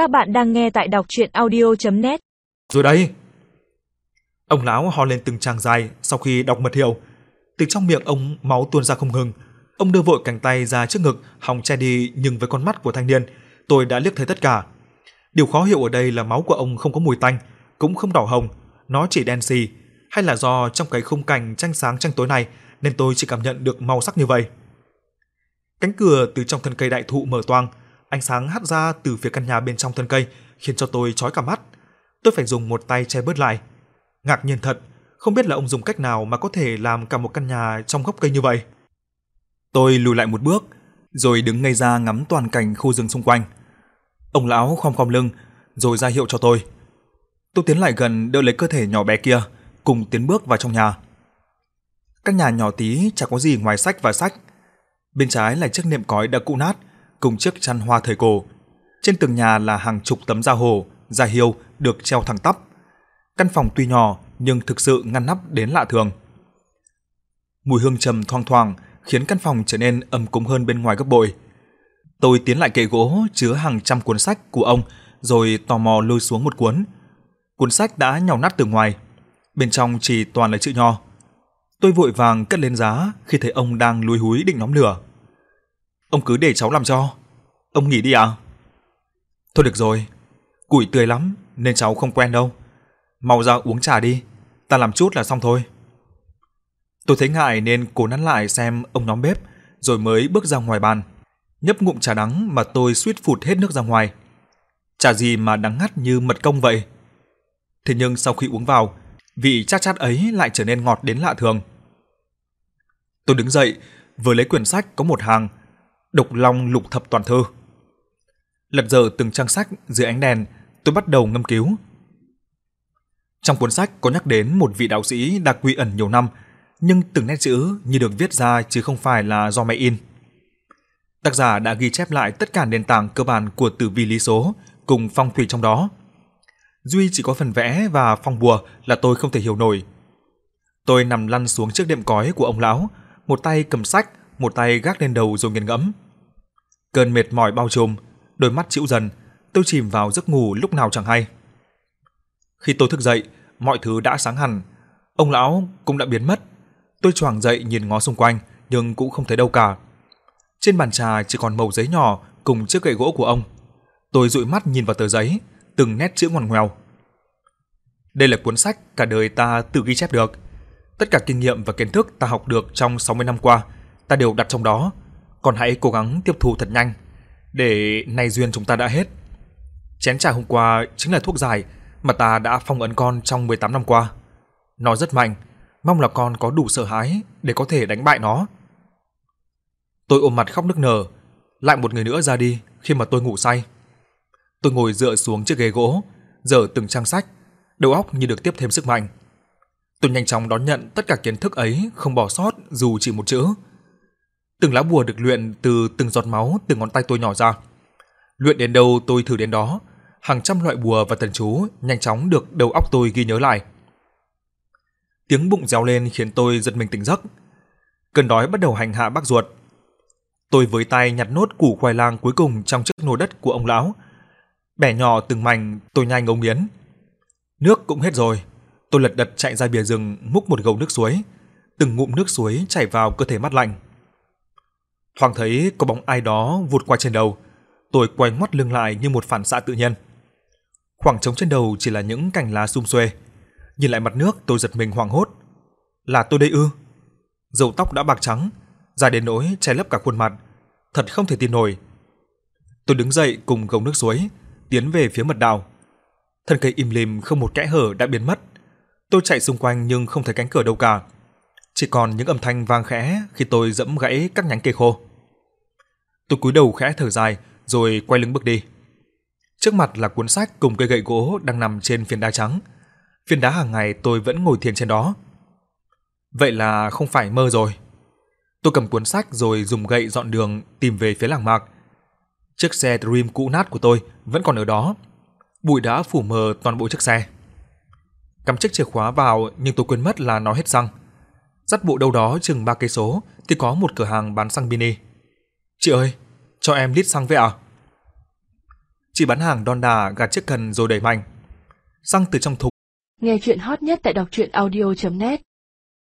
Các bạn đang nghe tại đọc audio net Rồi đây! Ông lão ho lên từng tràng dài sau khi đọc mật hiệu. Từ trong miệng ông máu tuôn ra không ngừng. Ông đưa vội cánh tay ra trước ngực, hòng che đi nhưng với con mắt của thanh niên, tôi đã liếc thấy tất cả. Điều khó hiểu ở đây là máu của ông không có mùi tanh, cũng không đỏ hồng, nó chỉ đen xì, hay là do trong cái khung cảnh tranh sáng tranh tối này nên tôi chỉ cảm nhận được màu sắc như vậy. Cánh cửa từ trong thân cây đại thụ mở toang, ánh sáng hắt ra từ phía căn nhà bên trong thân cây khiến cho tôi chói cả mắt. Tôi phải dùng một tay che bớt lại. Ngạc nhiên thật, không biết là ông dùng cách nào mà có thể làm cả một căn nhà trong gốc cây như vậy. Tôi lùi lại một bước, rồi đứng ngây ra ngắm toàn cảnh khu rừng xung quanh. Ông lão khom khom lưng, rồi ra hiệu cho tôi. Tôi tiến lại gần đỡ lấy cơ thể nhỏ bé kia, cùng tiến bước vào trong nhà. Căn nhà nhỏ tí chẳng có gì ngoài sách và sách. Bên trái là chiếc nệm cói đã cũ nát, cùng chiếc chăn hoa thời cổ. Trên tường nhà là hàng chục tấm da hồ, da hiêu được treo thẳng tắp. Căn phòng tuy nhỏ nhưng thực sự ngăn nắp đến lạ thường. Mùi hương trầm thoang thoảng khiến căn phòng trở nên ấm cúng hơn bên ngoài gấp bội. Tôi tiến lại kệ gỗ chứa hàng trăm cuốn sách của ông rồi tò mò lôi xuống một cuốn. Cuốn sách đã nhàu nát từ ngoài, bên trong chỉ toàn là chữ nho. Tôi vội vàng cất lên giá khi thấy ông đang lúi húi định nhóm lửa. Ông cứ để cháu làm cho. Ông nghỉ đi à? Thôi được rồi, củi tươi lắm nên cháu không quen đâu. Mau ra uống trà đi, ta làm chút là xong thôi. Tôi thấy ngại nên cố nắn lại xem ông nhóm bếp rồi mới bước ra ngoài bàn. Nhấp ngụm trà đắng mà tôi suýt phụt hết nước ra ngoài. Trà gì mà đắng ngắt như mật công vậy? Thế nhưng sau khi uống vào, vị chát chát ấy lại trở nên ngọt đến lạ thường. Tôi đứng dậy, vừa lấy quyển sách có một hàng Độc Long Lục Thập Toàn Thư. Lật dở từng trang sách dưới ánh đèn, tôi bắt đầu ngâm cứu. Trong cuốn sách có nhắc đến một vị đạo sĩ đã quy ẩn nhiều năm, nhưng từng nét chữ như được viết ra chứ không phải là do máy in. Tác giả đã ghi chép lại tất cả nền tảng cơ bản của tử vi lý số cùng phong thủy trong đó. Duy chỉ có phần vẽ và phong bùa là tôi không thể hiểu nổi. Tôi nằm lăn xuống chiếc đệm cói của ông lão, một tay cầm sách, một tay gác lên đầu rồi nghiền ngẫm. Cơn mệt mỏi bao trùm, đôi mắt chịu dần, tôi chìm vào giấc ngủ lúc nào chẳng hay. Khi tôi thức dậy, mọi thứ đã sáng hẳn, ông lão cũng đã biến mất. Tôi choàng dậy nhìn ngó xung quanh nhưng cũng không thấy đâu cả. Trên bàn trà chỉ còn mẩu giấy nhỏ cùng chiếc gậy gỗ của ông. Tôi dụi mắt nhìn vào tờ giấy, từng nét chữ ngoằn ngoèo. Đây là cuốn sách cả đời ta tự ghi chép được. Tất cả kinh nghiệm và kiến thức ta học được trong 60 năm qua, ta đều đặt trong đó. Còn hãy cố gắng tiếp thu thật nhanh, để nay duyên chúng ta đã hết. Chén trà hôm qua chính là thuốc giải mà ta đã phong ấn con trong 18 năm qua. Nó rất mạnh, mong là con có đủ sợ hãi để có thể đánh bại nó. Tôi ôm mặt khóc nức nở, lại một người nữa ra đi khi mà tôi ngủ say. Tôi ngồi dựa xuống chiếc ghế gỗ, dở từng trang sách, đầu óc như được tiếp thêm sức mạnh. Tôi nhanh chóng đón nhận tất cả kiến thức ấy, không bỏ sót dù chỉ một chữ. Từng lá bùa được luyện từ từng giọt máu từ ngón tay tôi nhỏ ra. Luyện đến đâu tôi thử đến đó, hàng trăm loại bùa và thần chú nhanh chóng được đầu óc tôi ghi nhớ lại. Tiếng bụng réo lên khiến tôi giật mình tỉnh giấc. Cơn đói bắt đầu hành hạ bác ruột. Tôi với tay nhặt nốt củ khoai lang cuối cùng trong chiếc nồi đất của ông lão. Bẻ nhỏ từng mảnh, tôi nhai ngấu nghiến. Nước cũng hết rồi. Tôi lật đật chạy ra bìa rừng múc một gầu nước suối. Từng ngụm nước suối chảy vào cơ thể mát lạnh. Thoáng thấy có bóng ai đó vụt qua trên đầu. Tôi quay ngoắt lưng lại như một phản xạ tự nhiên. Khoảng trống trên đầu chỉ là những cành lá sum xuê. Nhìn lại mặt nước tôi giật mình hoảng hốt. Là tôi đây ư? Dầu tóc đã bạc trắng, dài đến nỗi che lấp cả khuôn mặt, thật không thể tin nổi. Tôi đứng dậy cùng gồng nước suối, tiến về phía mật đào. Thân cây im lìm không một kẽ hở đã biến mất. Tôi chạy xung quanh nhưng không thấy cánh cửa đâu cả. Chỉ còn những âm thanh vang khẽ khi tôi dẫm gãy các nhánh cây khô. Tôi cúi đầu khẽ thở dài, rồi quay lưng bước đi. Trước mặt là cuốn sách cùng cây gậy gỗ đang nằm trên phiến đá trắng. Phiến đá hàng ngày tôi vẫn ngồi thiền trên đó. Vậy là không phải mơ rồi. Tôi cầm cuốn sách rồi dùng gậy dọn đường tìm về phía làng mạc. Chiếc xe Dream cũ nát của tôi vẫn còn ở đó. Bụi đã phủ mờ toàn bộ chiếc xe. Cắm chiếc chìa khóa vào nhưng tôi quên mất là nó hết xăng. Dắt bộ đâu đó chừng 3 cây số thì có một cửa hàng bán xăng mini. "Chị ơi, cho em lít xăng với ạ?" Chị bán hàng đon đà gạt chiếc cần rồi đẩy mạnh. Xăng từ trong thùng. Nghe chuyện hot nhất tại đọc truyện audio.net